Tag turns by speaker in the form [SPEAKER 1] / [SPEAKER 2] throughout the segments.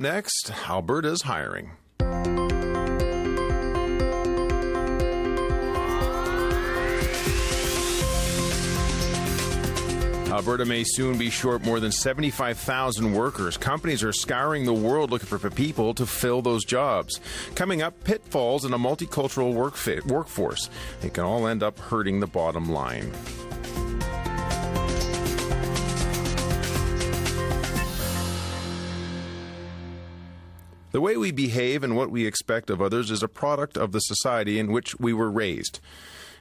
[SPEAKER 1] next, Alberta's hiring. Alberta may soon be short more than 75,000 workers. Companies are scouring the world looking for people to fill those jobs. Coming up, pitfalls in a multicultural work workforce. It can all end up hurting the bottom line. The way we behave and what we expect of others is a product of the society in which we were raised.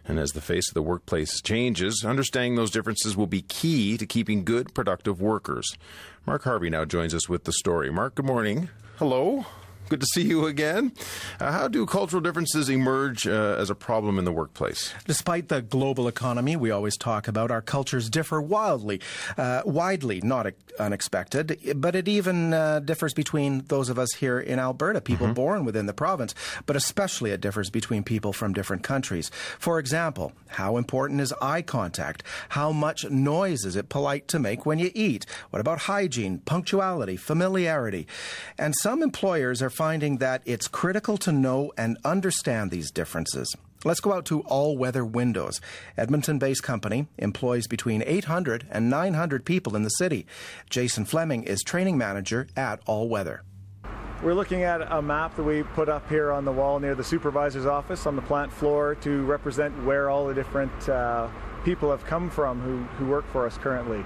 [SPEAKER 1] And as the face of the workplace changes, understanding those differences will be key to keeping good, productive workers. Mark Harvey now joins us with the story. Mark, good morning. Hello. Good to see you again. Uh, how do cultural differences emerge uh, as a problem in the workplace?
[SPEAKER 2] Despite the global economy we always talk about, our cultures differ wildly, uh, widely, not unexpected, but it even uh, differs between those of us here in Alberta, people mm-hmm. born within the province, but especially it differs between people from different countries. For example, how important is eye contact? How much noise is it polite to make when you eat? What about hygiene, punctuality, familiarity? And some employers are finding that it's critical to know and understand these differences. Let's go out to All Weather Windows. Edmonton based company employs between 800 and 900 people in the city. Jason Fleming is training manager at All Weather.
[SPEAKER 3] We're looking at a map that we put up here on the wall near the supervisor's office on the plant floor to represent where all the different uh, people have come from who, who work for us currently.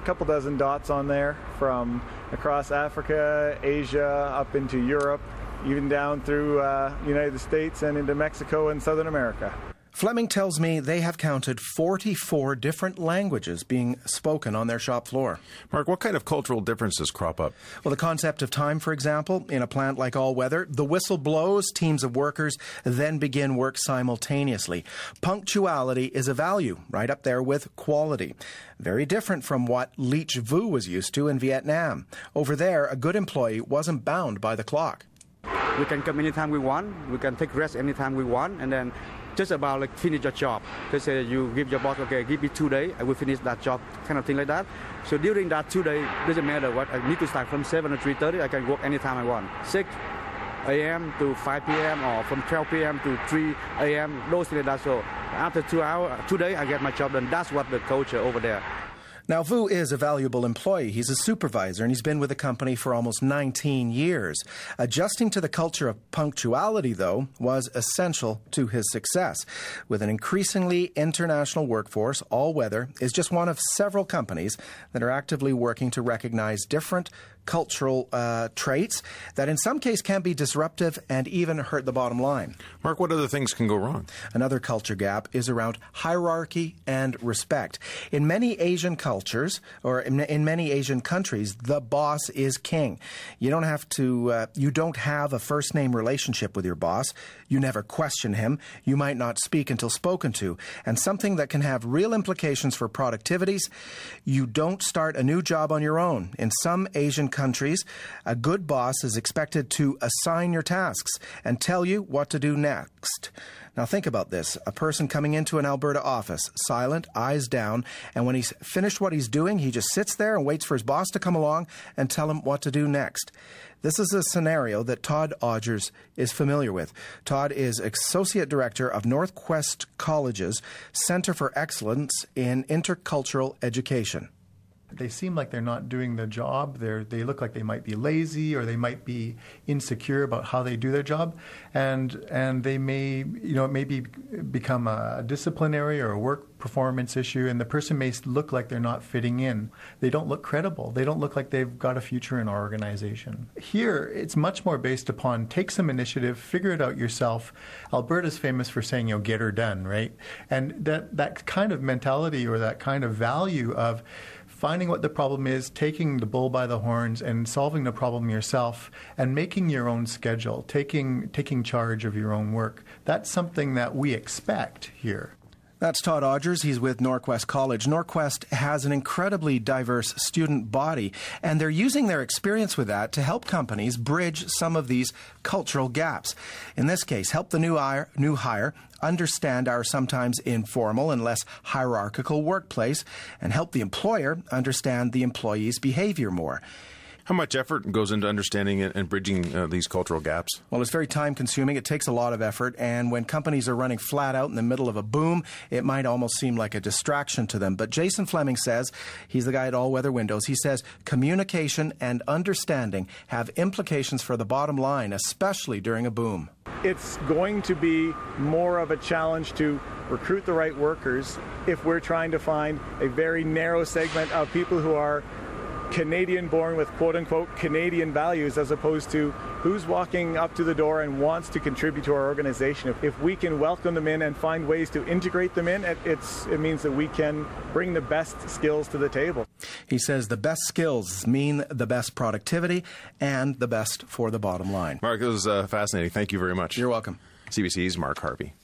[SPEAKER 3] A couple dozen dots on there from across Africa, Asia, up into Europe, even down through uh, United States and into Mexico and Southern America.
[SPEAKER 2] Fleming tells me they have counted 44 different languages being spoken on their shop floor.
[SPEAKER 1] Mark, what kind of cultural differences crop up?
[SPEAKER 2] Well, the concept of time, for example, in a plant like All Weather, the whistle blows, teams of workers then begin work simultaneously. Punctuality is a value, right up there with quality. Very different from what Leech Vu was used to in Vietnam. Over there, a good employee wasn't bound by the clock.
[SPEAKER 4] We can come anytime we want. We can take rest anytime we want, and then just about like finish your job. They say you give your boss, okay, give me two days, I will finish that job, kind of thing like that. So during that two days, doesn't matter what, I need to start from 7 or 3.30, I can work anytime I want. 6 a.m. to 5 p.m. or from 12 p.m. to 3 a.m., those things like that. So after two hours, two days, I get my job done. That's what the culture over there.
[SPEAKER 2] Now, Vu is a valuable employee. He's a supervisor and he's been with the company for almost 19 years. Adjusting to the culture of punctuality, though, was essential to his success. With an increasingly international workforce, All Weather is just one of several companies that are actively working to recognize different cultural uh, traits that in some case can be disruptive and even hurt the bottom line.
[SPEAKER 1] Mark, what other things can go wrong?
[SPEAKER 2] Another culture gap is around hierarchy and respect. In many Asian cultures, or in, in many Asian countries, the boss is king. You don't have to, uh, you don't have a first name relationship with your boss. You never question him. You might not speak until spoken to. And something that can have real implications for productivities, you don't start a new job on your own. In some Asian countries, a good boss is expected to assign your tasks and tell you what to do next. Now, think about this a person coming into an Alberta office, silent, eyes down, and when he's finished what he's doing, he just sits there and waits for his boss to come along and tell him what to do next. This is a scenario that Todd Odgers is familiar with. Todd is Associate Director of Norquest College's Center for Excellence in Intercultural Education
[SPEAKER 5] they seem like they're not doing the job. They they look like they might be lazy or they might be insecure about how they do their job, and and they may you know it may be become a disciplinary or a work performance issue, and the person may look like they're not fitting in. They don't look credible. They don't look like they've got a future in our organization. Here, it's much more based upon take some initiative, figure it out yourself. Alberta's famous for saying you know get her done, right? And that that kind of mentality or that kind of value of finding what the problem is, taking the bull by the horns, and solving the problem yourself, and making your own schedule, taking taking charge of your own work. That's something that we expect here.
[SPEAKER 2] That's Todd Odgers. He's with Norquest College. Norquest has an incredibly diverse student body, and they're using their experience with that to help companies bridge some of these cultural gaps. In this case, help the new hire, new hire understand our sometimes informal and less hierarchical workplace, and help the employer understand the employee's behavior more.
[SPEAKER 1] How much effort goes into understanding and bridging uh, these cultural gaps?
[SPEAKER 2] Well, it's very time consuming. It takes a lot of effort. And when companies are running flat out in the middle of a boom, it might almost seem like a distraction to them. But Jason Fleming says, he's the guy at All Weather Windows, he says communication and understanding have implications for the bottom line, especially during a boom.
[SPEAKER 3] It's going to be more of a challenge to recruit the right workers if we're trying to find a very narrow segment of people who are Canadian born with quote unquote Canadian values as opposed to who's walking up to the door and wants to contribute to our organization. If, if we can welcome them in and find ways to integrate them in, it, it's, it means that we can bring the best skills to the table.
[SPEAKER 2] He says the best skills mean the best productivity and the best for the bottom line.
[SPEAKER 1] Mark, this was uh, fascinating. Thank you very much.
[SPEAKER 2] You're welcome.
[SPEAKER 1] CBC's Mark Harvey.